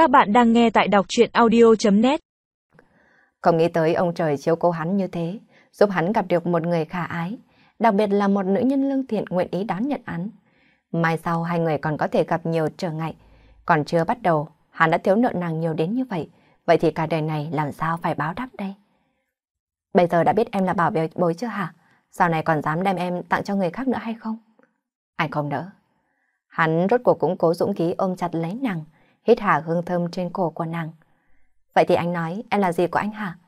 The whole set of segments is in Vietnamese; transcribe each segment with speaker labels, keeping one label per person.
Speaker 1: Các bạn đang nghe tại đọc chuyện audio.net
Speaker 2: Không nghĩ tới ông trời chiếu cố hắn như thế, giúp hắn gặp được một người khả ái, đặc biệt là một nữ nhân lương thiện nguyện ý đón nhận hắn. Mai sau hai người còn có thể gặp nhiều trở ngại, còn chưa bắt đầu, hắn đã thiếu nợ nàng nhiều đến như vậy, vậy thì cả đời này làm sao phải báo đáp đây? Bây giờ đã biết em là bảo vệ bối chưa hả? Sau này còn dám đem em tặng cho người khác nữa hay không? Anh không đỡ. Hắn rốt cuộc cũng cố dũng khí ôm chặt lấy nàng, hít hà hương thơm trên cổ của nàng. Vậy thì anh nói em là gì của anh hả?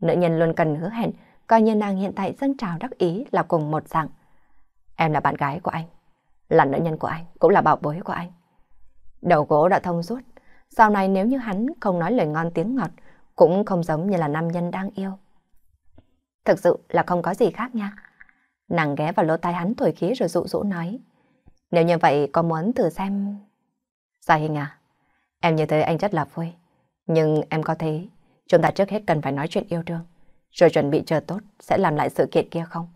Speaker 2: Nữ nhân luôn cần hứa hẹn, coi như nàng hiện tại dâng trào đắc ý là cùng một dạng. Em là bạn gái của anh, là nữ nhân của anh, cũng là bảo bối của anh. Đầu gỗ đã thông suốt, sau này nếu như hắn không nói lời ngon tiếng ngọt, cũng không giống như là nam nhân đang yêu. Thực sự là không có gì khác nha. Nàng ghé vào lỗ tai hắn thổi khí rồi dụ dỗ nói. Nếu như vậy có muốn thử xem... Giải Hình à, em như thế anh rất là vui. Nhưng em có thấy chúng ta trước hết cần phải nói chuyện yêu đương. Rồi chuẩn bị chờ tốt sẽ làm lại sự kiện kia không?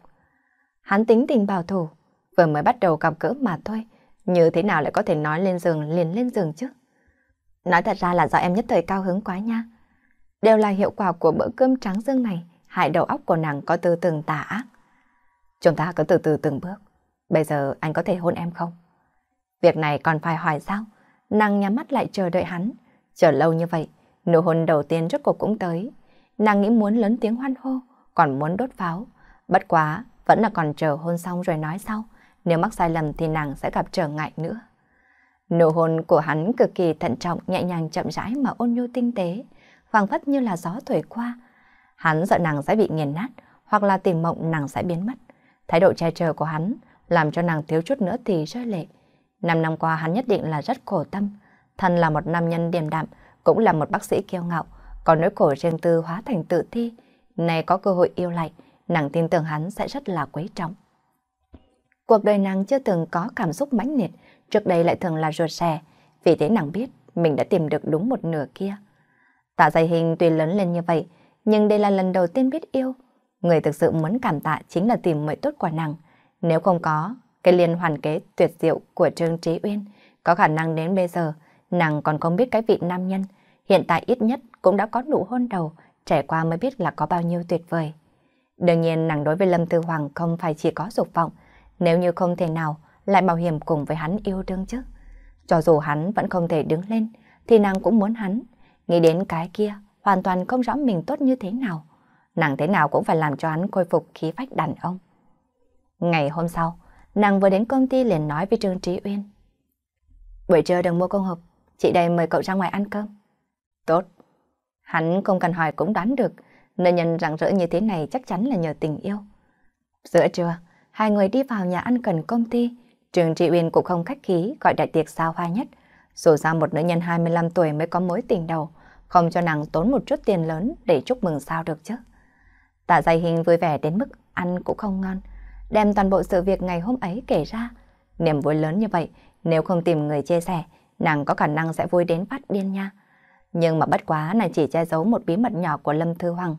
Speaker 2: Hắn tính tình bảo thủ, vừa mới bắt đầu gặp cỡ mà thôi. Như thế nào lại có thể nói lên giường liền lên giường chứ? Nói thật ra là do em nhất thời cao hứng quá nha. Đều là hiệu quả của bữa cơm trắng dương này, hại đầu óc của nàng có tư tưởng tà ác. Chúng ta cứ từ từ từng bước. Bây giờ anh có thể hôn em không? Việc này còn phải hỏi sao? Nàng nhắm mắt lại chờ đợi hắn. Chờ lâu như vậy, nụ hôn đầu tiên rốt cuộc cũng tới. Nàng nghĩ muốn lớn tiếng hoan hô, còn muốn đốt pháo. Bất quá, vẫn là còn chờ hôn xong rồi nói sau. Nếu mắc sai lầm thì nàng sẽ gặp trở ngại nữa. Nụ hôn của hắn cực kỳ thận trọng, nhẹ nhàng chậm rãi mà ôn nhu tinh tế, phảng phất như là gió thổi qua. Hắn sợ nàng sẽ bị nghiền nát, hoặc là tìm mộng nàng sẽ biến mất. Thái độ che chở của hắn làm cho nàng thiếu chút nữa thì rơi lệ. Năm năm qua hắn nhất định là rất khổ tâm. Thân là một nam nhân điềm đạm, cũng là một bác sĩ kiêu ngạo, còn nỗi khổ riêng tư hóa thành tự thi. Này có cơ hội yêu lại, nàng tin tưởng hắn sẽ rất là quý trọng. Cuộc đời nàng chưa từng có cảm xúc mãnh liệt, trước đây lại thường là ruột rè, vì thế nàng biết mình đã tìm được đúng một nửa kia. Tạ dày hình tuy lớn lên như vậy, nhưng đây là lần đầu tiên biết yêu. Người thực sự muốn cảm tạ chính là tìm mệnh tốt của nàng. Nếu không có, cái liên hoàn kế tuyệt diệu của Trương Trí Uyên, có khả năng đến bây giờ, nàng còn không biết cái vị nam nhân, hiện tại ít nhất cũng đã có nụ hôn đầu, trải qua mới biết là có bao nhiêu tuyệt vời. Đương nhiên nàng đối với Lâm Tư Hoàng không phải chỉ có dục vọng, nếu như không thể nào lại bảo hiểm cùng với hắn yêu đương chứ. Cho dù hắn vẫn không thể đứng lên, thì nàng cũng muốn hắn. Nghĩ đến cái kia, hoàn toàn không rõ mình tốt như thế nào. Nàng thế nào cũng phải làm cho hắn khôi phục khí phách đàn ông. Ngày hôm sau, nàng vừa đến công ty liền nói với Trương Trí Uyên. Buổi trưa đừng mua công hộp, chị đây mời cậu ra ngoài ăn cơm. Tốt. Hắn không cần hỏi cũng đoán được, nơi nhân rạng rỡ như thế này chắc chắn là nhờ tình yêu. Giữa trưa, hai người đi vào nhà ăn cần công ty, Trương Trị Uyên cũng không khách khí gọi đại tiệc sao hoa nhất. Dù sao một nữ nhân 25 tuổi mới có mối tình đầu, không cho nàng tốn một chút tiền lớn để chúc mừng sao được chứ. Tạ dày hình vui vẻ đến mức ăn cũng không ngon, đem toàn bộ sự việc ngày hôm ấy kể ra. Niềm vui lớn như vậy, nếu không tìm người chia sẻ, nàng có khả năng sẽ vui đến phát điên nha. Nhưng mà bất quá nàng chỉ che giấu một bí mật nhỏ của Lâm Thư Hoàng.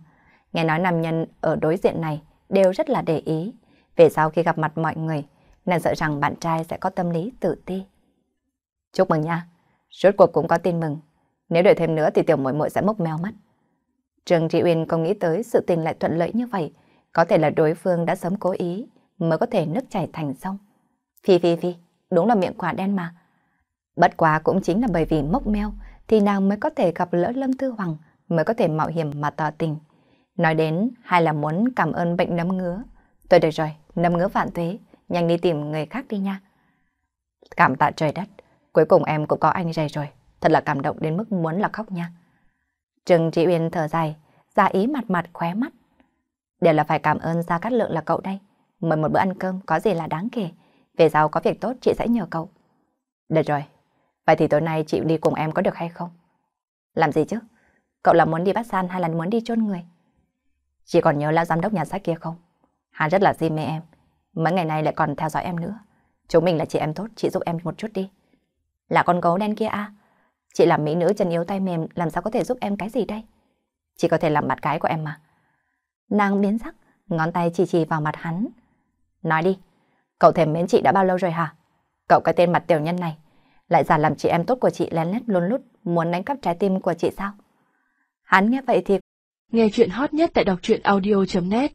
Speaker 2: Nghe nói nam nhân ở đối diện này đều rất là để ý. Về sau khi gặp mặt mọi người, nàng sợ rằng bạn trai sẽ có tâm lý tự ti. Chúc mừng nha, rốt cuộc cũng có tin mừng. Nếu đợi thêm nữa thì tiểu muội muội sẽ mốc meo mất. Trường Trị Uyên không nghĩ tới sự tình lại thuận lợi như vậy. Có thể là đối phương đã sớm cố ý mới có thể nước chảy thành sông. Phi phi phi, đúng là miệng quả đen mà. Bất quá cũng chính là bởi vì mốc meo thì nàng mới có thể gặp lỡ Lâm Thư Hoàng, mới có thể mạo hiểm mà tỏ tình. Nói đến hay là muốn cảm ơn bệnh nấm ngứa. Tôi được rồi, nấm ngứa vạn tuế, nhanh đi tìm người khác đi nha. Cảm tạ trời đất, cuối cùng em cũng có anh rầy rồi, thật là cảm động đến mức muốn là khóc nha. Trừng Trị Uyên thở dài, ra ý mặt mặt khóe mắt. Đều là phải cảm ơn Gia Cát Lượng là cậu đây. Mời một bữa ăn cơm có gì là đáng kể. Về sau có việc tốt chị sẽ nhờ cậu. Được rồi, vậy thì tối nay chị đi cùng em có được hay không? Làm gì chứ? Cậu là muốn đi bắt san hay là muốn đi chôn người? Chị còn nhớ là giám đốc nhà sách kia không? Hắn rất là di mê em. Mấy ngày nay lại còn theo dõi em nữa. Chúng mình là chị em tốt, chị giúp em một chút đi. Là con gấu đen kia à? Chị là mỹ nữ chân yếu tay mềm, làm sao có thể giúp em cái gì đây? Chị có thể làm mặt cái của em mà. Nàng biến sắc, ngón tay chỉ chỉ vào mặt hắn. Nói đi, cậu thèm mến chị đã bao lâu rồi hả? Cậu cái tên mặt tiểu nhân này, Lại giả làm chị em tốt của chị lén lét luôn lút muốn đánh cắp trái tim của chị sao? Hắn nghe vậy thì...
Speaker 3: Nghe chuyện hot nhất tại đọc truyện audio.net